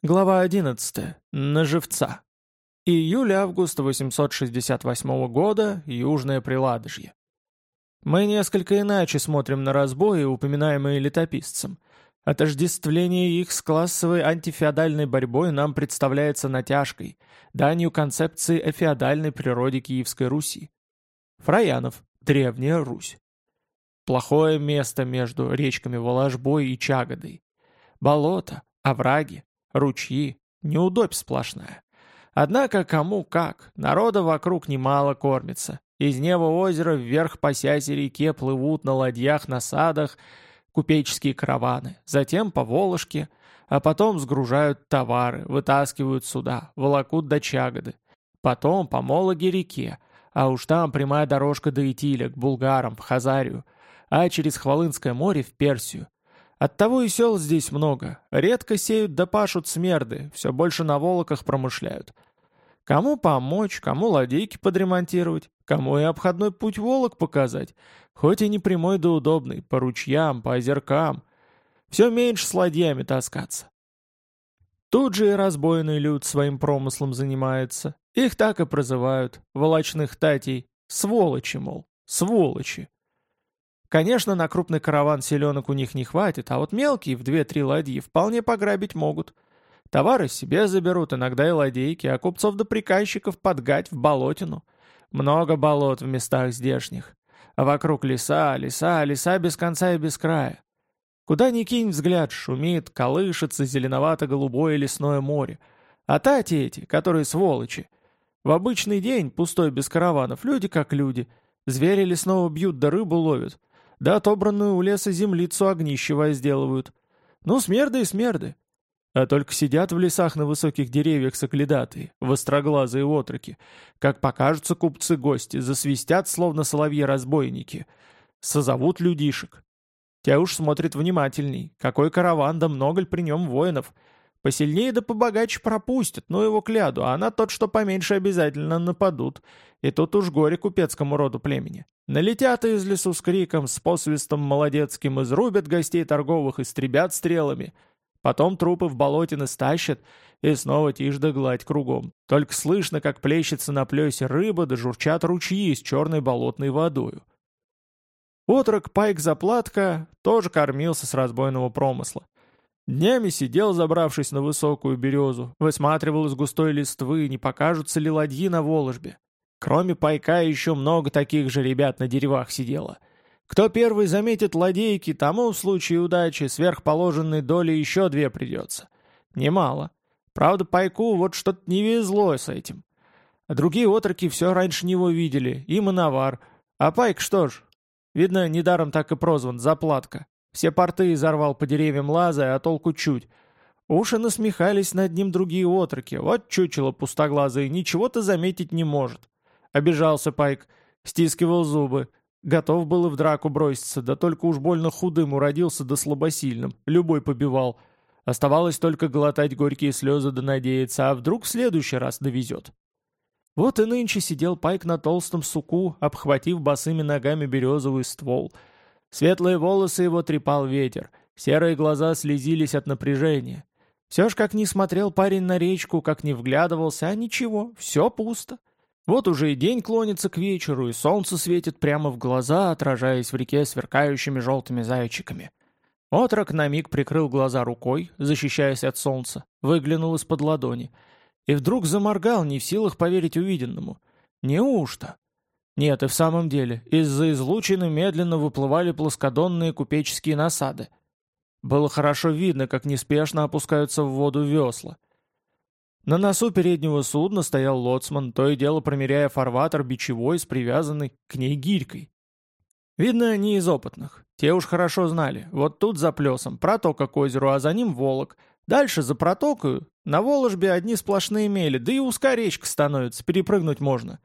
Глава 11. На живца. Июль-август 868 года, Южное Приладожье. Мы несколько иначе смотрим на разбои, упоминаемые летописцем. Отождествление их с классовой антифеодальной борьбой нам представляется натяжкой, данью концепции о феодальной природе Киевской Руси. Фраянов. Древняя Русь. Плохое место между речками Воложбой и Чагодой. Болото, овраги, ручьи, неудобь сплошная. Однако кому как, народа вокруг немало кормится. Из неба озера вверх по сясе реке плывут на ладьях-насадах купеческие караваны, затем по Волошке, а потом сгружают товары, вытаскивают сюда, волокут до Чагоды. Потом по Мологе реке, а уж там прямая дорожка до Итиля, к булгарам, в Хазарию, а через Хвалынское море в Персию. Оттого и сел здесь много. Редко сеют да пашут смерды, все больше на волоках промышляют. Кому помочь, кому ладейки подремонтировать, кому и обходной путь волок показать, хоть и не прямой да удобный, по ручьям, по озеркам. Все меньше с ладьями таскаться. Тут же и разбойный люд своим промыслом занимается. Их так и прозывают, волочных татей, сволочи, мол, сволочи. Конечно, на крупный караван селенок у них не хватит, а вот мелкие в две-три ладьи вполне пограбить могут. Товары себе заберут, иногда и ладейки, а купцов да приказчиков подгать в болотину. Много болот в местах здешних. А вокруг леса, леса, леса без конца и без края. Куда ни кинь взгляд, шумит, колышется зеленовато-голубое лесное море. А тати эти, которые сволочи. В обычный день, пустой без караванов, люди как люди. Звери лесного бьют да рыбу ловят. Да отобранную у леса землицу огнище возделывают. Ну, смерды и смерды. А только сидят в лесах на высоких деревьях сокледатые, востроглазые отроки. Как покажутся купцы-гости, засвистят, словно соловьи-разбойники. Созовут людишек. Те уж смотрят внимательней. Какой караван, да много ли при нем воинов. Посильнее да побогаче пропустят, ну его кляду, а на тот, что поменьше, обязательно нападут. И тут уж горе купецкому роду племени. Налетят из лесу с криком, с посвистом молодецким, изрубят гостей торговых, истребят стрелами. Потом трупы в болотины стащат, и снова тишь да гладь кругом. Только слышно, как плещется на плесе рыба, да журчат ручьи с черной болотной водою. Отрок Пайк Заплатка тоже кормился с разбойного промысла. Днями сидел, забравшись на высокую березу, высматривал из густой листвы, не покажутся ли ладьи на Воложбе. Кроме пайка еще много таких же ребят на деревах сидело. Кто первый заметит ладейки, тому в случае удачи сверхположенной доли еще две придется. Немало. Правда, пайку вот что-то не везло с этим. А другие отроки все раньше него видели, им и навар. А пайк что ж? Видно, недаром так и прозван, заплатка. Все порты изорвал по деревьям лазая, а толку чуть. Уши насмехались над ним другие отроки. Вот чучело пустоглазое, ничего-то заметить не может. Обижался Пайк, стискивал зубы. Готов был и в драку броситься, да только уж больно худым уродился да слабосильным, любой побивал. Оставалось только глотать горькие слезы да надеяться, а вдруг в следующий раз довезет. Вот и нынче сидел Пайк на толстом суку, обхватив босыми ногами березовый ствол. Светлые волосы его трепал ветер, серые глаза слезились от напряжения. Все ж как ни смотрел парень на речку, как ни вглядывался, а ничего, все пусто. Вот уже и день клонится к вечеру, и солнце светит прямо в глаза, отражаясь в реке сверкающими желтыми зайчиками. Отрок на миг прикрыл глаза рукой, защищаясь от солнца, выглянул из-под ладони. И вдруг заморгал, не в силах поверить увиденному. Неужто? Нет, и в самом деле, из-за излучины медленно выплывали плоскодонные купеческие насады. Было хорошо видно, как неспешно опускаются в воду весла. На носу переднего судна стоял лоцман, то и дело промеряя фарватер бичевой с привязанной к ней гирькой. Видно, не из опытных. Те уж хорошо знали. Вот тут за плесом протока к озеру, а за ним Волок. Дальше за протокою на Воложбе одни сплошные мели, да и узкая речка становится, перепрыгнуть можно.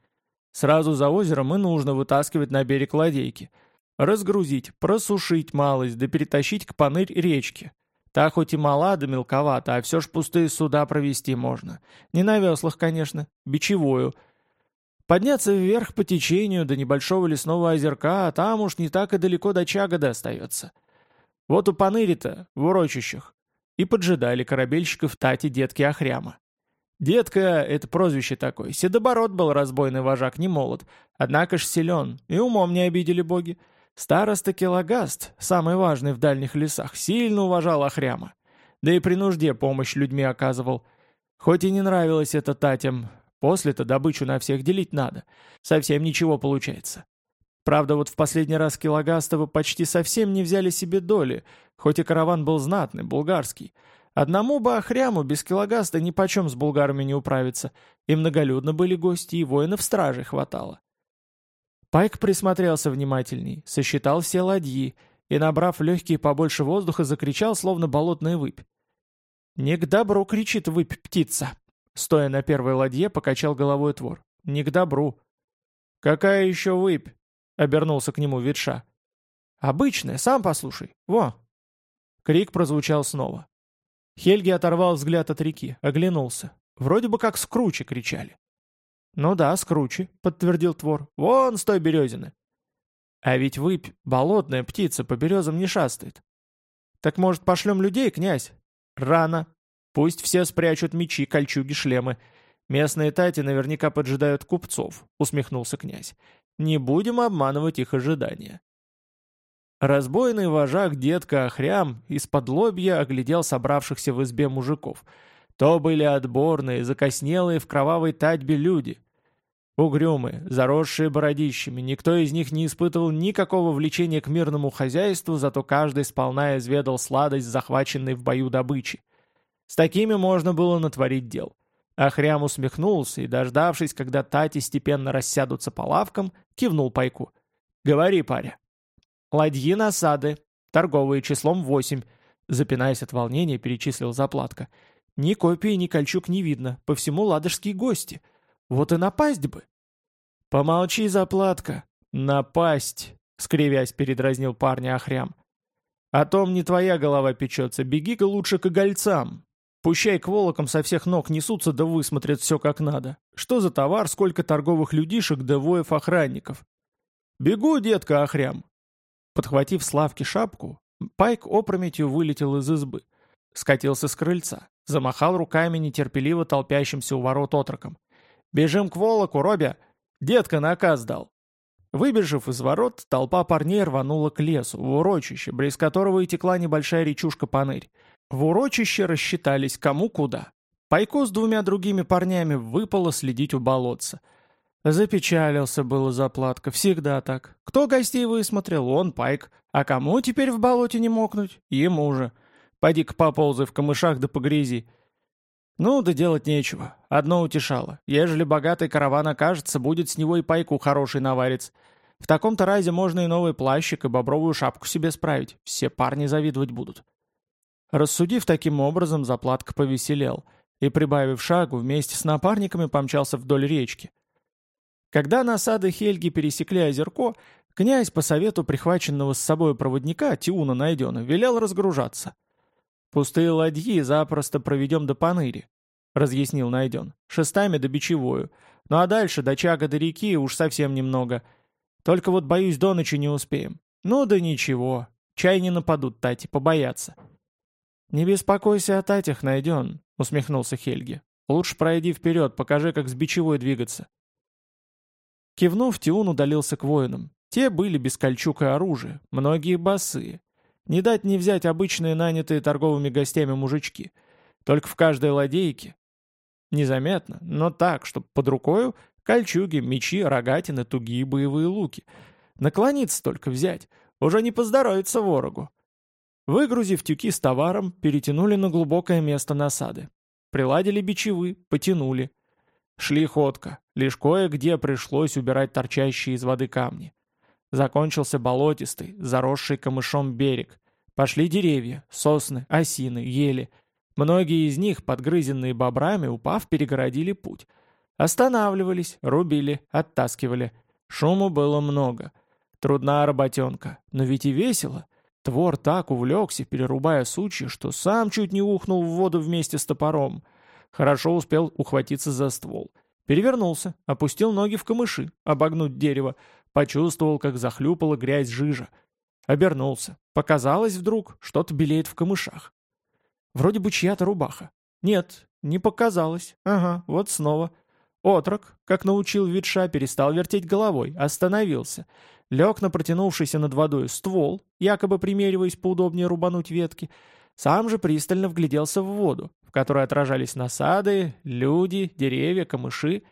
Сразу за озером и нужно вытаскивать на берег ладейки. Разгрузить, просушить малость, да перетащить к панырь речки. Та хоть и мала да мелковата, а все ж пустые суда провести можно. Не на веслах, конечно, бичевую. Подняться вверх по течению до небольшого лесного озерка, а там уж не так и далеко до Чагода остается. Вот у Паныри-то, в урочищах. и поджидали корабельщиков Тати детки Ахряма. Детка — это прозвище такое. Седобород был разбойный вожак, не молод. Однако ж силен, и умом не обидели боги. Староста Килогаст, самый важный в дальних лесах, сильно уважал Ахряма. Да и при нужде помощь людьми оказывал. Хоть и не нравилось это Татям, после-то добычу на всех делить надо. Совсем ничего получается. Правда, вот в последний раз Килогастова почти совсем не взяли себе доли, хоть и караван был знатный, булгарский. Одному бы Ахряму без Килогаста нипочем с булгарами не управиться, и многолюдно были гости, и воинов стражи хватало. Пайк присмотрелся внимательней, сосчитал все ладьи и, набрав легкие побольше воздуха, закричал, словно болотная выпь. «Не к добру!» — кричит выпь птица. Стоя на первой ладье, покачал головой твор. «Не к добру!» «Какая еще выпь?» — обернулся к нему ветша. «Обычная, сам послушай. Во!» Крик прозвучал снова. Хельги оторвал взгляд от реки, оглянулся. Вроде бы как скручи кричали. «Ну да, скручи», — подтвердил Твор. «Вон с той березины». «А ведь выпь, болотная птица, по березам не шастает». «Так, может, пошлем людей, князь?» «Рано. Пусть все спрячут мечи, кольчуги, шлемы. Местные тати наверняка поджидают купцов», — усмехнулся князь. «Не будем обманывать их ожидания». Разбойный вожак детка Ахрям из-под лобья оглядел собравшихся в избе мужиков. То были отборные, закоснелые в кровавой татьбе люди. Угрюмые, заросшие бородищами, никто из них не испытывал никакого влечения к мирному хозяйству, зато каждый сполна изведал сладость захваченной в бою добычи. С такими можно было натворить дел. Ахрям усмехнулся и, дождавшись, когда тати степенно рассядутся по лавкам, кивнул пайку. «Говори, паря». Ладьи насады, торговые числом восемь. Запинаясь от волнения, перечислил заплатка. Ни копии, ни кольчуг не видно, по всему ладожские гости. Вот и напасть бы. Помолчи, заплатка. Напасть, скривясь, передразнил парня Ахрям. О том не твоя голова печется, беги-ка лучше к игольцам. Пущай к волокам со всех ног несутся да высмотрят все как надо. Что за товар, сколько торговых людишек да воев-охранников. Бегу, детка Ахрям, Подхватив Славке шапку, Пайк опрометью вылетел из избы. Скатился с крыльца, замахал руками нетерпеливо толпящимся у ворот отроком. «Бежим к Волоку, Робя! Детка наказ дал!» Выбежав из ворот, толпа парней рванула к лесу, в урочище, близ которого и текла небольшая речушка Панырь. В урочище рассчитались кому куда. Пайку с двумя другими парнями выпало следить у болотца — Запечалился было заплатка, всегда так. Кто гостей высмотрел, он пайк. А кому теперь в болоте не мокнуть? Ему же. Пойди-ка поползай в камышах да погрязи. Ну, да делать нечего. Одно утешало. Ежели богатый караван окажется, будет с него и пайку хороший наварец. В таком-то разе можно и новый плащик, и бобровую шапку себе справить. Все парни завидовать будут. Рассудив таким образом, заплатка повеселел. И, прибавив шагу, вместе с напарниками помчался вдоль речки. Когда насады Хельги пересекли озерко, князь по совету прихваченного с собой проводника Тиуна Найдена велел разгружаться. «Пустые ладьи запросто проведем до Паныри», — разъяснил Найден, — «шестами до Бичевую. Ну а дальше до Чага до реки уж совсем немного. Только вот, боюсь, до ночи не успеем. Ну да ничего, чай не нападут Тати, побоятся». «Не беспокойся о Татях, Найден», — усмехнулся Хельги. «Лучше пройди вперед, покажи, как с Бичевой двигаться». Кивнув, Тиун удалился к воинам. Те были без кольчуг и оружия, многие босые. Не дать не взять обычные нанятые торговыми гостями мужички. Только в каждой ладейке. Незаметно, но так, чтобы под рукою кольчуги, мечи, рогатины, тугие боевые луки. Наклониться только взять. Уже не поздоровится ворогу. Выгрузив тюки с товаром, перетянули на глубокое место насады. Приладили бичевы, потянули. Шли ходко, лишь кое-где пришлось убирать торчащие из воды камни. Закончился болотистый, заросший камышом берег. Пошли деревья, сосны, осины, ели. Многие из них, подгрызенные бобрами, упав, перегородили путь. Останавливались, рубили, оттаскивали. Шуму было много. Трудна работенка, но ведь и весело. Твор так увлекся, перерубая сучья, что сам чуть не ухнул в воду вместе с топором — Хорошо успел ухватиться за ствол. Перевернулся, опустил ноги в камыши, обогнуть дерево, почувствовал, как захлюпала грязь жижа. Обернулся. Показалось вдруг, что-то белеет в камышах. Вроде бы чья-то рубаха. Нет, не показалось. Ага, вот снова. Отрок, как научил ветша, перестал вертеть головой, остановился. Лег на протянувшийся над водой ствол, якобы примериваясь поудобнее рубануть ветки. Сам же пристально вгляделся в воду, которой отражались насады, люди, деревья, камыши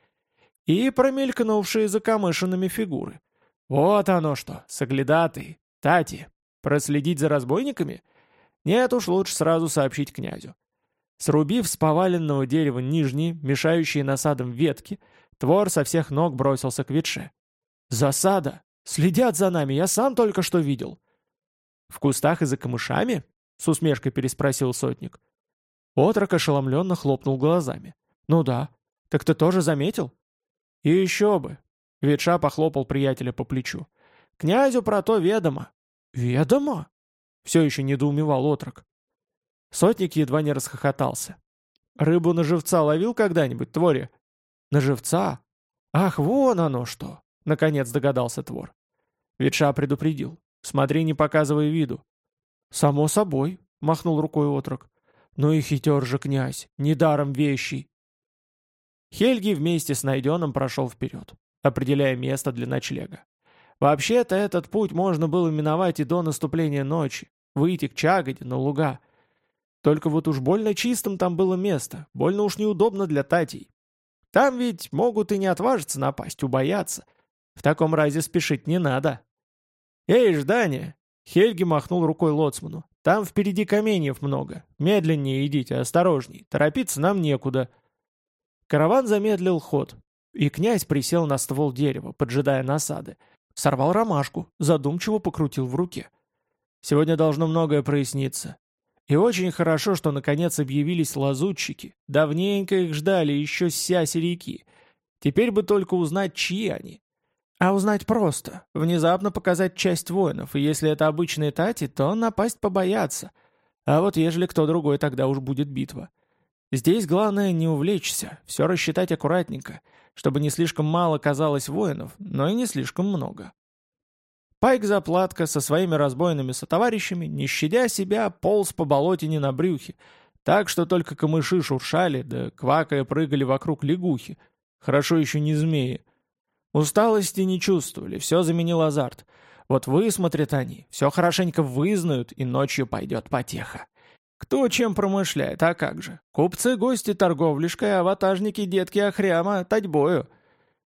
и промелькнувшие за камышинами фигуры. Вот оно что, соглядатый, тати, проследить за разбойниками? Нет уж, лучше сразу сообщить князю. Срубив с поваленного дерева нижние, мешающие насадам ветки, Твор со всех ног бросился к ветше. «Засада! Следят за нами, я сам только что видел!» «В кустах и за камышами?» — с усмешкой переспросил сотник. Отрок ошеломленно хлопнул глазами. «Ну да. Так ты тоже заметил?» «И еще бы!» — Ветша похлопал приятеля по плечу. «Князю про то ведомо». «Ведомо?» — все еще недоумевал отрок. Сотник едва не расхохотался. «Рыбу на живца ловил когда-нибудь, Творе?» «На живца? Ах, вон оно что!» — наконец догадался Твор. Ветша предупредил. «Смотри, не показывай виду». «Само собой», — махнул рукой отрок. «Ну и хитер же князь, недаром вещий». Хельги вместе с найденным прошел вперед, определяя место для ночлега. Вообще-то этот путь можно было миновать и до наступления ночи, выйти к Чагоде на луга — только вот уж больно чистым там было место, больно уж неудобно для татей. Там ведь могут и не отважиться напасть, убояться. В таком разе спешить не надо. «Эй, ждание!» Хельги махнул рукой лоцману. «Там впереди каменьев много. Медленнее идите, осторожней. Торопиться нам некуда». Караван замедлил ход, и князь присел на ствол дерева, поджидая насады. Сорвал ромашку, задумчиво покрутил в руке. «Сегодня должно многое проясниться. И очень хорошо, что наконец объявились лазутчики. Давненько их ждали еще с сяси реки. Теперь бы только узнать, чьи они. А узнать просто. Внезапно показать часть воинов, и если это обычные тати, то напасть побояться. А вот ежели кто другой, тогда уж будет битва. Здесь главное не увлечься, все рассчитать аккуратненько, чтобы не слишком мало казалось воинов, но и не слишком много. Пайк-заплатка со своими разбойными сотоварищами, не щадя себя, полз по болотине на брюхе, так что только камыши шуршали, да квакая прыгали вокруг лягухи. Хорошо еще не змеи. Усталости не чувствовали, все заменил азарт. Вот высмотрят они, все хорошенько вызнают, и ночью пойдет потеха. Кто чем промышляет, а как же? Купцы, гости, торговлишкой, а ватажники, детки, охряма, татьбою.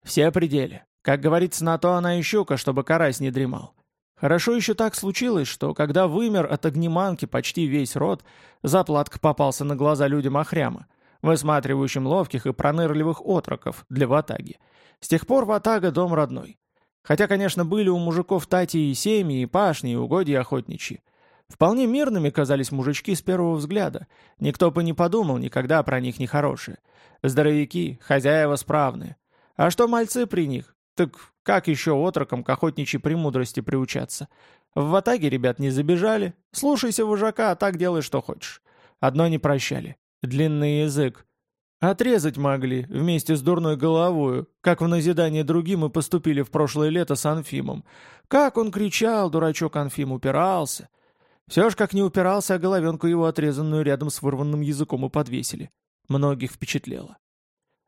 Все пределы. Как говорится, на то она и щука, чтобы карась не дремал. Хорошо еще так случилось, что когда вымер от огнеманки почти весь род, заплатка попался на глаза людям охряма, высматривающим ловких и пронырливых отроков для ватаги. С тех пор ватага дом родной. Хотя, конечно, были у мужиков тати и семьи, и пашни, и угодья охотничьи. Вполне мирными казались мужички с первого взгляда. Никто бы не подумал никогда про них нехорошее. Здоровяки, хозяева справные. А что мальцы при них? Так как еще отрокам к охотничьей премудрости приучаться? В ватаге ребят не забежали. Слушайся вожака, а так делай, что хочешь. Одно не прощали. Длинный язык. Отрезать могли, вместе с дурной головою, как в назидание другим и поступили в прошлое лето с Анфимом. Как он кричал, дурачок Анфим, упирался. Все ж как не упирался, а головенку его отрезанную рядом с вырванным языком и подвесили. Многих впечатлело.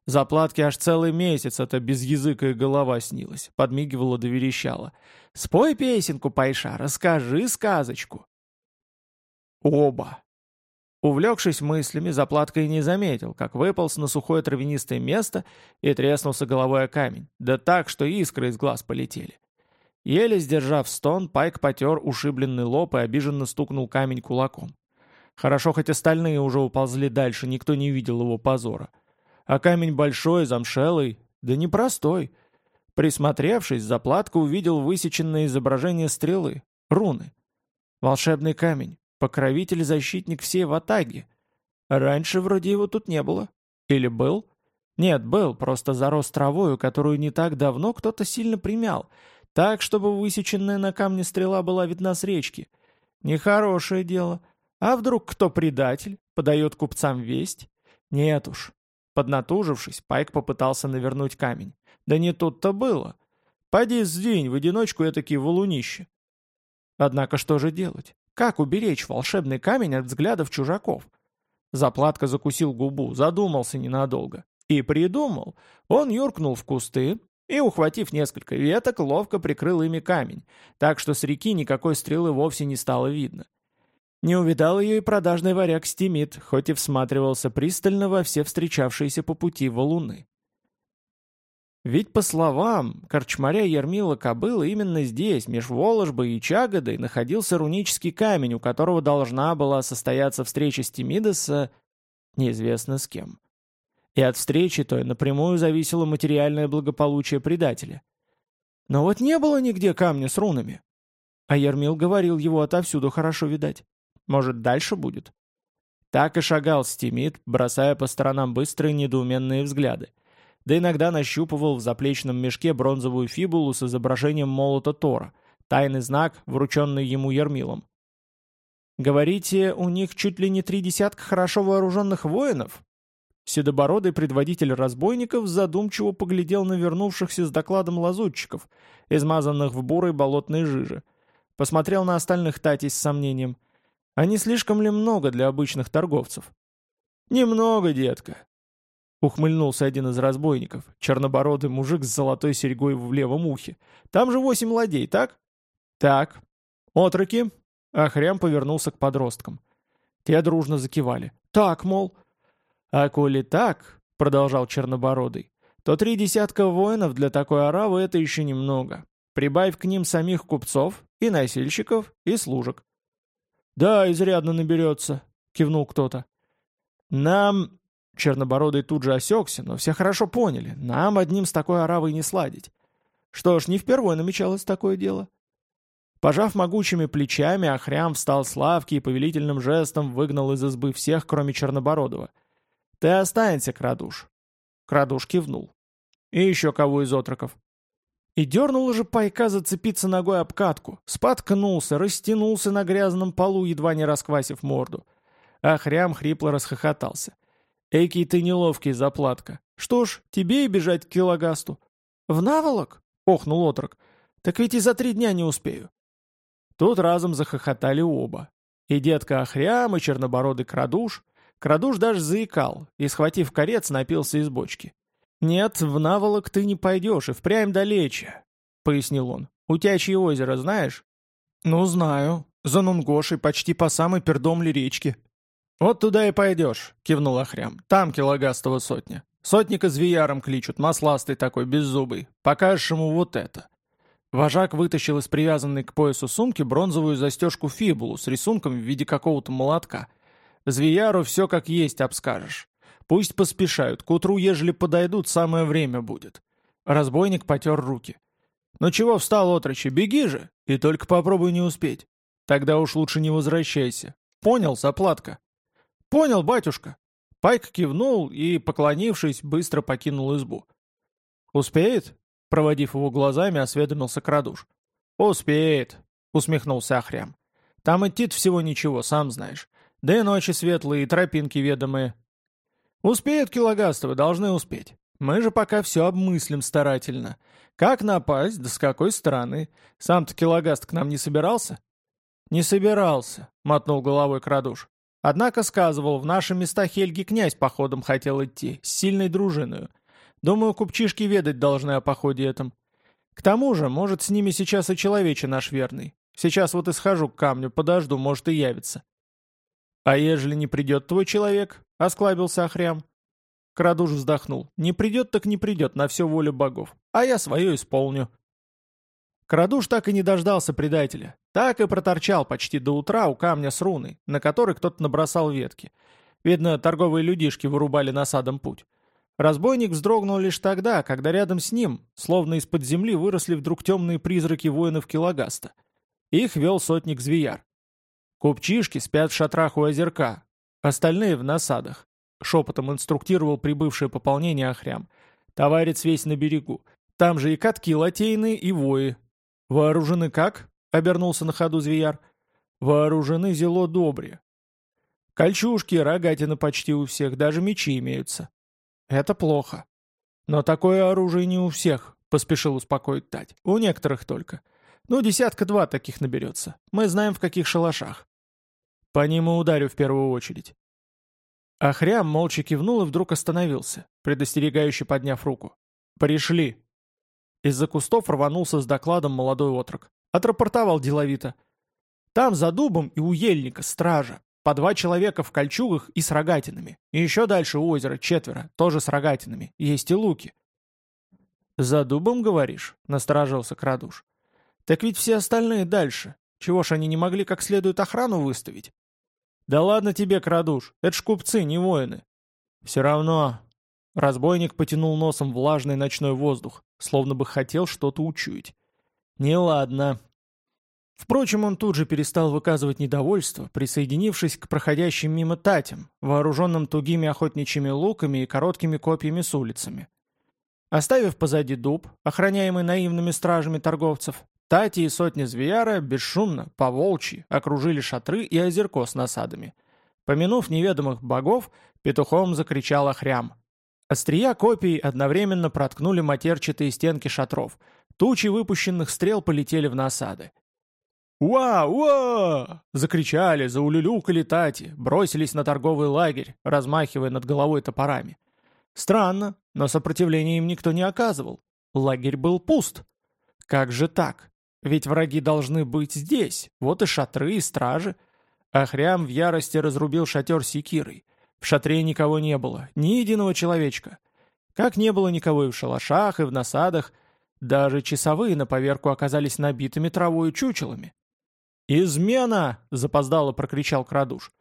Заплатки аж целый месяц это без языка и голова снилась, подмигивала да верещала. «Спой песенку, Пайша, расскажи сказочку». Оба. Увлекшись мыслями, заплатка и не заметил, как выполз на сухое травянистое место и треснулся головой о камень, да так, что искры из глаз полетели. Еле сдержав стон, Пайк потер ушибленный лоб и обиженно стукнул камень кулаком. Хорошо, хоть остальные уже уползли дальше, никто не видел его позора. А камень большой, замшелый, да непростой. Присмотревшись, заплатка увидел высеченное изображение стрелы, руны. Волшебный камень, покровитель-защитник всей Ватаги. Раньше вроде его тут не было. Или был? Нет, был, просто зарос травою, которую не так давно кто-то сильно примял, так, чтобы высеченная на камне стрела была видна с речки. Нехорошее дело. А вдруг кто предатель, подает купцам весть? Нет уж, Поднатужившись, Пайк попытался навернуть камень. Да не тут-то было. Пойди сдвинь в одиночку этакий валунище. Однако что же делать? Как уберечь волшебный камень от взглядов чужаков? Заплатка закусил губу, задумался ненадолго. И придумал. Он юркнул в кусты и, ухватив несколько веток, ловко прикрыл ими камень, так что с реки никакой стрелы вовсе не стало видно. Не увидал ее и продажный варяг Стимит, хоть и всматривался пристально во все встречавшиеся по пути валуны. Ведь, по словам корчмаря Ермила Кобыла, именно здесь, меж Воложбой и Чагодой, находился рунический камень, у которого должна была состояться встреча Стимида с... неизвестно с кем. И от встречи той напрямую зависело материальное благополучие предателя. Но вот не было нигде камня с рунами. А Ермил говорил, его отовсюду хорошо видать. Может, дальше будет? Так и шагал Стимид, бросая по сторонам быстрые недоуменные взгляды да иногда нащупывал в заплечном мешке бронзовую фибулу с изображением молота Тора, тайный знак, врученный ему Ермилом. «Говорите, у них чуть ли не три десятка хорошо вооруженных воинов?» Седобородый предводитель разбойников задумчиво поглядел на вернувшихся с докладом лазутчиков, измазанных в бурой болотной жиже. Посмотрел на остальных татей с сомнением. А не слишком ли много для обычных торговцев? «Немного, детка. Ухмыльнулся один из разбойников, чернобородый мужик с золотой серьгой в левом ухе. «Там же восемь ладей, так?» «Так». «Отроки?» Ахрям повернулся к подросткам. Те дружно закивали. «Так, мол». «А коли так», — продолжал чернобородый, «то три десятка воинов для такой оравы — это еще немного. Прибавь к ним самих купцов, и носильщиков, и служек». «Да, изрядно наберется», — кивнул кто-то. «Нам Чернобородый тут же осекся, но все хорошо поняли, нам одним с такой оравой не сладить. Что ж, не впервые намечалось такое дело. Пожав могучими плечами, Охрям встал с лавки и повелительным жестом выгнал из избы всех, кроме Чернобородова. «Ты останься, Крадуш». Крадуш кивнул. «И еще кого из отроков?» И дернул уже пайка зацепиться ногой об катку, споткнулся, растянулся на грязном полу, едва не расквасив морду. Ахрям хрипло расхохотался. Экий ты неловкий, заплатка. Что ж, тебе и бежать к Килогасту. В наволок? Охнул отрок. Так ведь и за три дня не успею. Тут разом захохотали оба. И детка Охрям, и чернобородый Крадуш. Крадуш даже заикал, и, схватив корец, напился из бочки. «Нет, в наволок ты не пойдешь, и впрямь далече», — пояснил он. «Утячье озеро знаешь?» «Ну, знаю. За Нунгошей, почти по самой пердомле речки», «Вот туда и пойдешь», — кивнул Ахрям. «Там килогастого сотня. Сотника зверяром кличут, масластый такой, беззубый. Покажешь ему вот это». Вожак вытащил из привязанной к поясу сумки бронзовую застежку фибулу с рисунком в виде какого-то молотка. «Зверяру все как есть обскажешь. Пусть поспешают, к утру, ежели подойдут, самое время будет». Разбойник потер руки. «Ну чего встал, отрочи, беги же, и только попробуй не успеть. Тогда уж лучше не возвращайся. Понял, заплатка?» «Понял, батюшка!» Пайк кивнул и, поклонившись, быстро покинул избу. «Успеет?» — проводив его глазами, осведомился Крадуш. «Успеет», — усмехнулся Ахрям. «Там идти всего ничего, сам знаешь. Да и ночи светлые, и тропинки ведомые». «Успеют, Килогастовы, должны успеть. Мы же пока все обмыслим старательно. Как напасть, да с какой стороны? Сам-то Килогаст к нам не собирался?» «Не собирался», — мотнул головой Крадуш. Однако сказывал, в наши места Хельги князь походом хотел идти, с сильной дружиной. Думаю, купчишки ведать должны о походе этом. К тому же, может, с ними сейчас и человече наш верный. Сейчас вот и схожу к камню, подожду, может, и явится. А ежели не придет твой человек? — осклабился Ахрям. Крадуш вздохнул. Не придет, так не придет, на все волю богов. А я свое исполню. Крадуш так и не дождался предателя. Так и проторчал почти до утра у камня с руной, на который кто-то набросал ветки. Видно, торговые людишки вырубали насадом путь. Разбойник вздрогнул лишь тогда, когда рядом с ним, словно из-под земли, выросли вдруг темные призраки воинов Килогаста. Их вел сотник Звияр. Купчишки спят в шатрах у озерка, остальные в насадах. Шепотом инструктировал прибывшее пополнение Ахрям. Товарец весь на берегу. Там же и катки латейные, и вои, «Вооружены как?» — обернулся на ходу Звияр. «Вооружены зело добре. Кольчужки, рогатины почти у всех, даже мечи имеются. Это плохо. Но такое оружие не у всех, — поспешил успокоить Тать. У некоторых только. Ну, десятка-два таких наберется. Мы знаем, в каких шалашах. По ним и ударю в первую очередь. Ахрям молча кивнул и вдруг остановился, предостерегающе подняв руку. «Пришли!» Из-за кустов рванулся с докладом молодой отрок. Отрапортовал деловито. «Там за дубом и у ельника стража. По два человека в кольчугах и с рогатинами. И еще дальше у озера четверо, тоже с рогатинами. Есть и луки». «За дубом, говоришь?» — насторожился Крадуш. «Так ведь все остальные дальше. Чего ж они не могли как следует охрану выставить?» «Да ладно тебе, Крадуш, это ж купцы, не воины». «Все равно...» Разбойник потянул носом влажный ночной воздух, словно бы хотел что-то учуять. «Неладно». Впрочем, он тут же перестал выказывать недовольство, присоединившись к проходящим мимо татям, вооруженным тугими охотничьими луками и короткими копьями с улицами. Оставив позади дуб, охраняемый наивными стражами торговцев, Тати и сотни звияра бесшумно, по волчьи, окружили шатры и озерко с насадами. Помянув неведомых богов, петухом закричал Охрям. Острия копий одновременно проткнули матерчатые стенки шатров. Тучи выпущенных стрел полетели в насады. «Уа! Уа!» — закричали, заулюлюкали тати, бросились на торговый лагерь, размахивая над головой топорами. Странно, но сопротивления им никто не оказывал. Лагерь был пуст. Как же так? Ведь враги должны быть здесь, вот и шатры, и стражи. Ахрям в ярости разрубил шатер секирой. В шатре никого не было, ни единого человечка. Как не было никого и в шалашах, и в насадах. Даже часовые на поверку оказались набитыми травой чучелами. «Измена!» — запоздало прокричал Крадуш.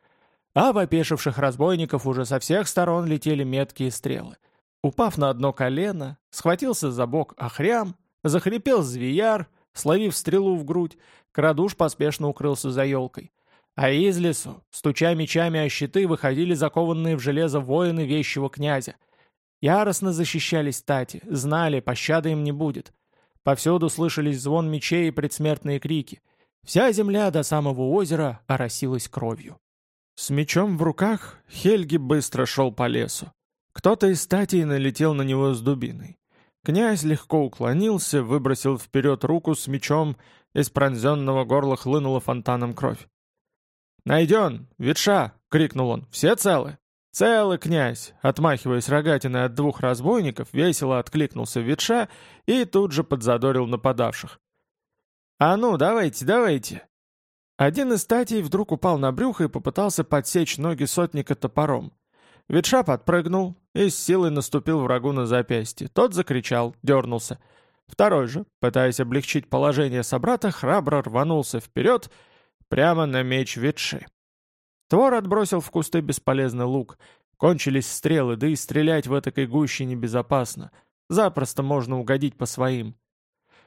А в опешивших разбойников уже со всех сторон летели меткие стрелы. Упав на одно колено, схватился за бок охрям, захрипел звияр, Словив стрелу в грудь, Крадуш поспешно укрылся за елкой. А из лесу, стуча мечами о щиты, выходили закованные в железо воины вещего князя. Яростно защищались тати, знали, пощады им не будет. Повсюду слышались звон мечей и предсмертные крики. Вся земля до самого озера оросилась кровью. С мечом в руках Хельги быстро шел по лесу. Кто-то из статей налетел на него с дубиной. Князь легко уклонился, выбросил вперед руку с мечом, из пронзенного горла хлынула фонтаном кровь. «Найден! Ветша!» — крикнул он. «Все целы?» «Целый князь!» Отмахиваясь рогатиной от двух разбойников, весело откликнулся ветша и тут же подзадорил нападавших. «А ну, давайте, давайте!» Один из статей вдруг упал на брюхо и попытался подсечь ноги сотника топором. Ветша подпрыгнул и с силой наступил врагу на запястье. Тот закричал, дернулся. Второй же, пытаясь облегчить положение собрата, храбро рванулся вперед, прямо на меч ветши. Твор отбросил в кусты бесполезный лук. Кончились стрелы, да и стрелять в этой гуще небезопасно. Запросто можно угодить по своим.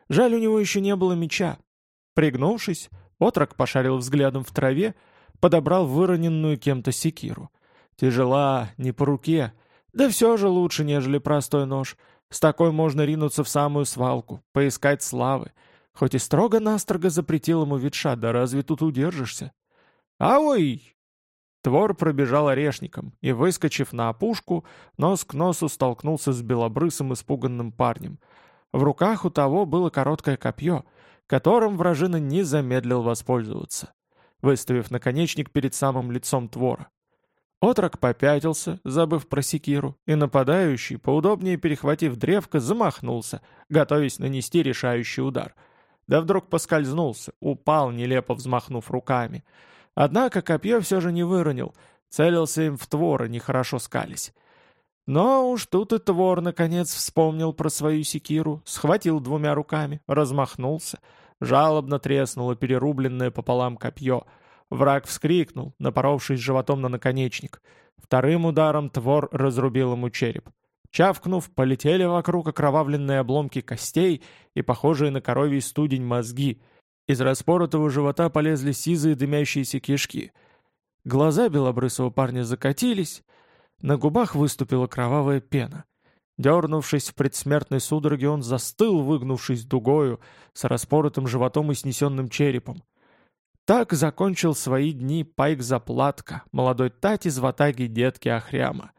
Жаль, у него еще не было меча. Пригнувшись, отрок пошарил взглядом в траве, подобрал выроненную кем-то секиру. Тяжела, не по руке. Да все же лучше, нежели простой нож. С такой можно ринуться в самую свалку, поискать славы. Хоть и строго-настрого запретил ему ветша, да разве тут удержишься? «Ай!» Твор пробежал орешником и, выскочив на опушку, нос к носу столкнулся с белобрысым испуганным парнем. В руках у того было короткое копье, которым вражина не замедлил воспользоваться, выставив наконечник перед самым лицом Твора. Отрок попятился, забыв про секиру, и нападающий, поудобнее перехватив древко, замахнулся, готовясь нанести решающий удар. Да вдруг поскользнулся, упал, нелепо взмахнув руками. Однако копье все же не выронил, целился им в твора, нехорошо скались. Но уж тут и твор, наконец, вспомнил про свою секиру, схватил двумя руками, размахнулся, жалобно треснуло перерубленное пополам копье — Враг вскрикнул, напоровшись животом на наконечник. Вторым ударом Твор разрубил ему череп. Чавкнув, полетели вокруг окровавленные обломки костей и похожие на коровий студень мозги. Из распоротого живота полезли сизые дымящиеся кишки. Глаза белобрысого парня закатились, на губах выступила кровавая пена. Дернувшись в предсмертной судороге, он застыл, выгнувшись дугою, с распоротым животом и снесенным черепом. Так закончил свои дни Пайк Заплатка, молодой Тати из ватаги детки Ахряма.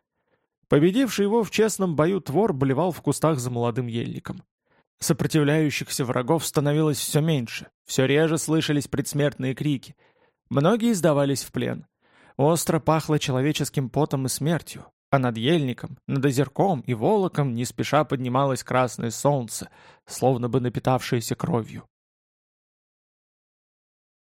Победивший его в честном бою Твор блевал в кустах за молодым ельником. Сопротивляющихся врагов становилось все меньше, все реже слышались предсмертные крики. Многие сдавались в плен. Остро пахло человеческим потом и смертью, а над ельником, над озерком и волоком не спеша поднималось красное солнце, словно бы напитавшееся кровью.